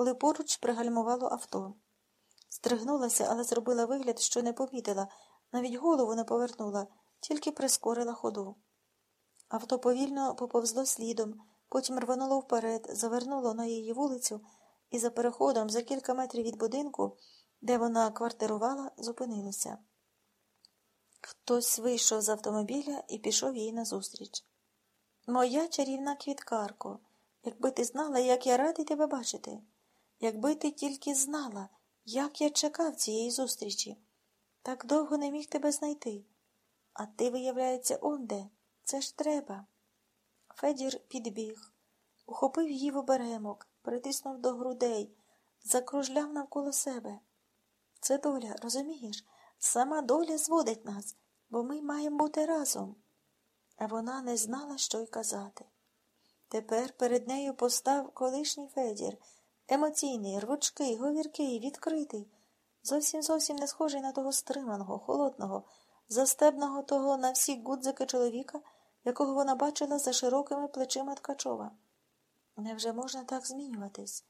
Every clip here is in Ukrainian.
коли поруч пригальмувало авто. Стригнулася, але зробила вигляд, що не помітила, навіть голову не повернула, тільки прискорила ходу. Авто повільно поповзло слідом, потім рвануло вперед, завернуло на її вулицю і за переходом, за кілька метрів від будинку, де вона квартирувала, зупинилося. Хтось вийшов з автомобіля і пішов їй назустріч. Моя чарівна квіткарко, якби ти знала, як я радий тебе бачити, якби ти тільки знала, як я чекав цієї зустрічі, так довго не міг тебе знайти. А ти, виявляється, онде. Це ж треба. Федір підбіг, ухопив її в оберемок, притиснув до грудей, закружляв навколо себе. Це доля, розумієш? Сама доля зводить нас, бо ми маємо бути разом. А вона не знала, що й казати. Тепер перед нею постав колишній Федір, емоційний, рвучкий, говіркий, відкритий, зовсім зовсім не схожий на того стриманого, холодного, застебного того на всі гудзики чоловіка, якого вона бачила за широкими плечима Ткачова. Невже можна так змінюватись?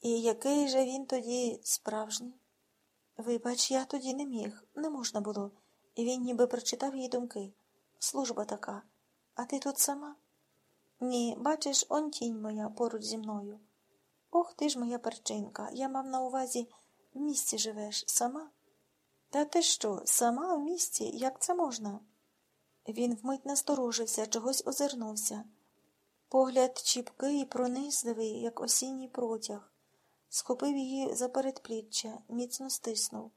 І який же він тоді справжній? Вибач, я тоді не міг, не можна було, і він ніби прочитав її думки. Служба така. А ти тут сама? Ні, бачиш, он тінь моя поруч зі мною. Ох ти ж моя перчинка, я мав на увазі, в місті живеш сама? Та ти що, сама в місті? Як це можна? Він вмить насторожився, чогось озирнувся. Погляд чіпкий і пронизливий, як осінній протяг, схопив її за передпліччя, міцно стиснув.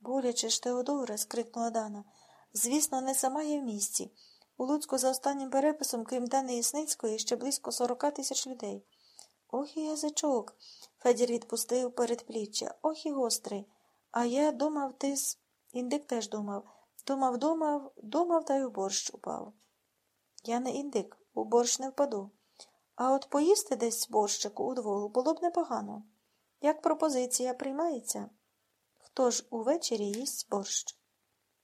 Боляче ж, Теодоре, скрикнула Дана. Звісно, не сама є в місті. У Луцьку за останнім переписом, крім Дани Ясницької, ще близько сорока тисяч людей. Ох і язичок. Федір відпустив передпліччя. Ох і гострий. А я думав, ти з. Індик теж думав. Думав, думав, думав, та й у борщ упав. Я не індик, у борщ не впаду. А от поїсти десь борщику удвох було б непогано. Як пропозиція приймається? Хто ж увечері їсть борщ?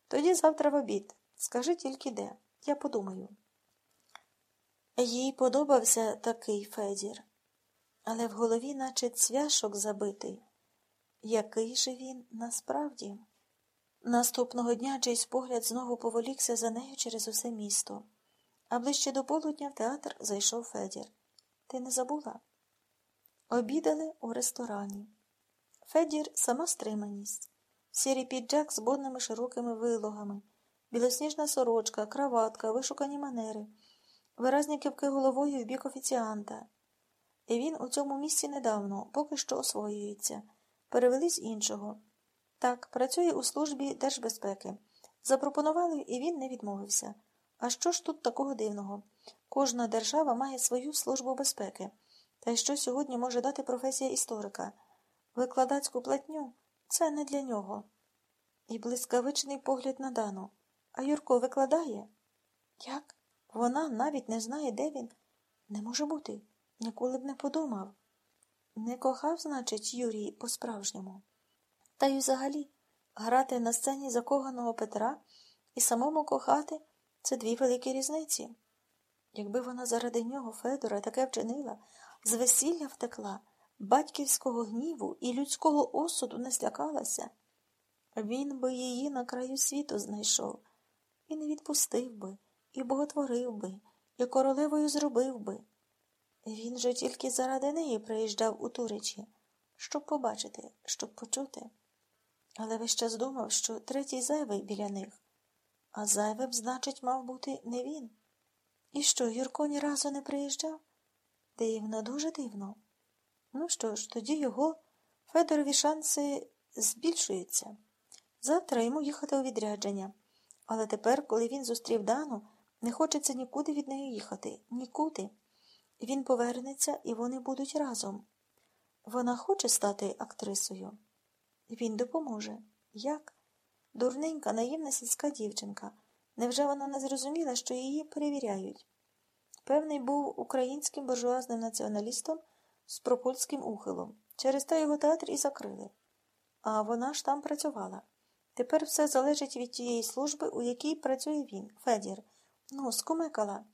Тоді завтра в обід. Скажи тільки де. Я подумаю. Їй подобався такий Федір, але в голові, наче цвяшок забитий. Який же він насправді? Наступного дня чийсь погляд знову поволікся за нею через усе місто, а ближче до полудня в театр зайшов Федір. Ти не забула? Обідали у ресторані. Федір сама стриманість, сірий піджак з бодними широкими вилогами, білосніжна сорочка, краватка, вишукані манери, виразні кивки головою в бік офіціанта. І він у цьому місці недавно, поки що освоюється, перевели з іншого. Так, працює у службі держбезпеки. Запропонували, і він не відмовився. А що ж тут такого дивного? Кожна держава має свою службу безпеки. Та й що сьогодні може дати професія історика? Викладацьку платню це не для нього. І блискавичний погляд на Дану. А Юрко викладає? Як? Вона навіть не знає, де він. Не може бути. Ніколи б не подумав. Не кохав, значить, Юрій по-справжньому. Та й взагалі, грати на сцені закоханого Петра і самому кохати це дві великі різниці. Якби вона заради нього, Федора, таке вчинила, з весілля втекла, батьківського гніву і людського осуду не злякалася, він би її на краю світу знайшов, не відпустив би, і боготворив би, і королевою зробив би. Він же тільки заради неї приїжджав у Туричі, щоб побачити, щоб почути. Але весь час думав, що третій зайвий біля них, а зайвим, значить, мав бути не він. І що, Юрко ні разу не приїжджав? Дивно, дуже дивно. Ну що ж, тоді його Федорові шанси збільшуються. Завтра йому їхати у відрядження. Але тепер, коли він зустрів Дану, не хочеться нікуди від неї їхати. Нікуди. Він повернеться, і вони будуть разом. Вона хоче стати актрисою. Він допоможе. Як? Дурненька, наївна сільська дівчинка. Невже вона не зрозуміла, що її перевіряють? Певний був українським буржуазним націоналістом з пропольським ухилом. Через те його театр і закрили. А вона ж там працювала. Тепер все залежить від тієї служби, у якій працює він, Федір. Ну, скумекала.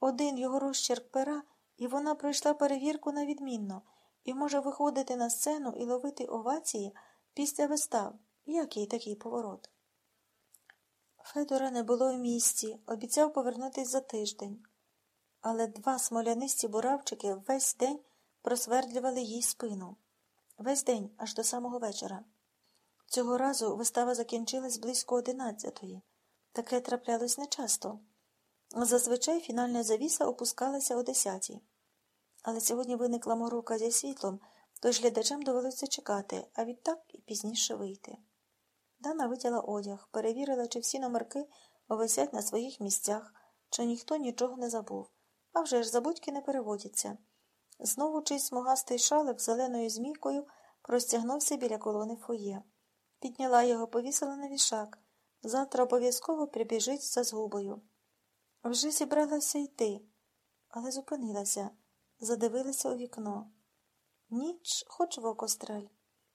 Один його розчерк пера, і вона пройшла перевірку на відмінно, і може виходити на сцену і ловити овації після вистав. Як їй такий поворот? Федора не було в місті, обіцяв повернутись за тиждень. Але два смолянисті буравчики весь день просвердлювали їй спину. Весь день, аж до самого вечора. Цього разу вистава закінчилась близько одинадцятої. Таке траплялось нечасто. Зазвичай фінальна завіса опускалася о десятій. Але сьогодні виникла морока зі світлом, тож глядачам довелося чекати, а відтак і пізніше вийти. Дана витяла одяг, перевірила, чи всі номерки висять на своїх місцях, чи ніхто нічого не забув. А вже ж забудьки не переводяться. Знову чийсь смугастий шалик зеленою змійкою простягнувся біля колони фоє. Підняла його, повісила на вішак. Завтра обов'язково прибіжить за згубою. Вже зібралася йти, але зупинилася, задивилася у вікно. Ніч, хоч в око стрель.